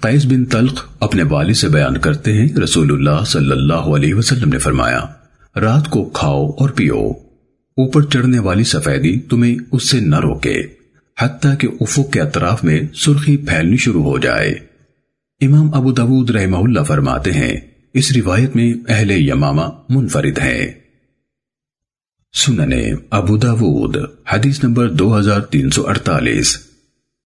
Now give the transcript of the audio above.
قیس بن تلق اپنے والد سے بیان کرتے ہیں، رسول اللہ صلی اللہ علیہ وسلم نے فرمایا، رات کو کھاؤ اور پیو۔ اوپر چڑھنے والی سفیدی تمہیں اس سے نہ روکے، حتیٰ کہ افق کے اطراف میں سرخی پھیلنی شروع ہو جائے۔ امام ابو داود رحمہ اللہ فرماتے ہیں، اس روایت میں اہل یمامہ منفرد ہیں۔ سننے ابو داود، حدیث نمبر دو ہزار تین سو اڑتالیس۔